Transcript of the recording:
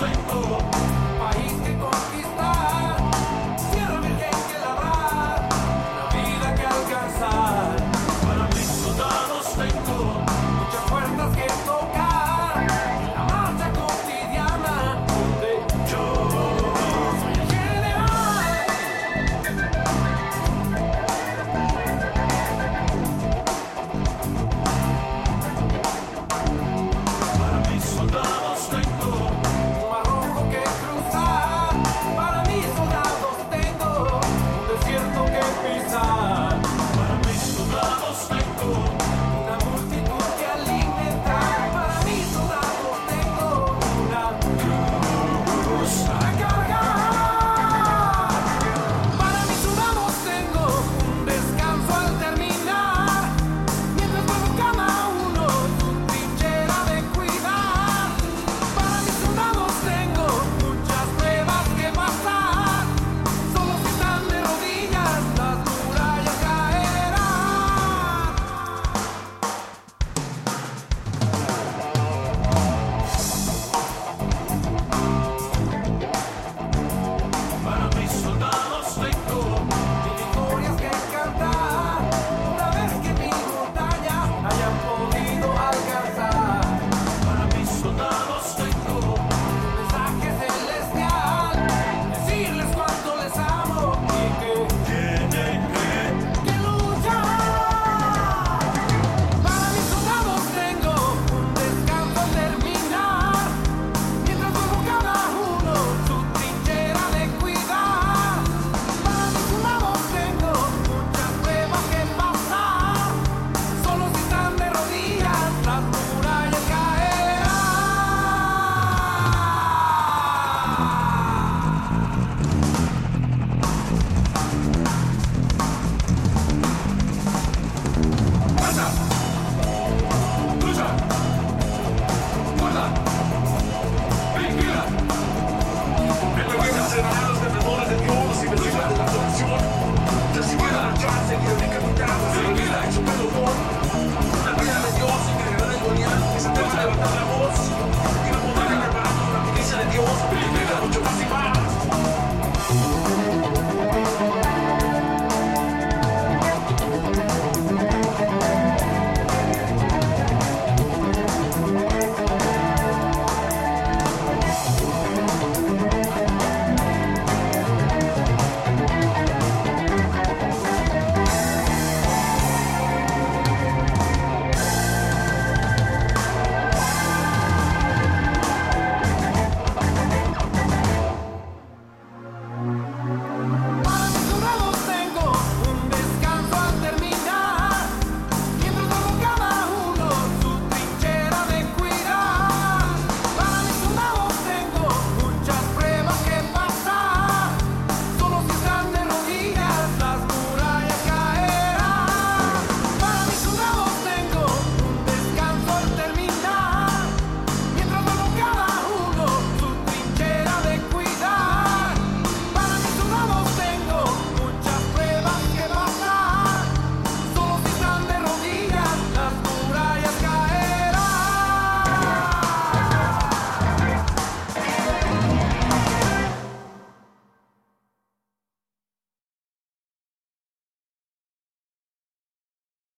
Wrestling. Oh.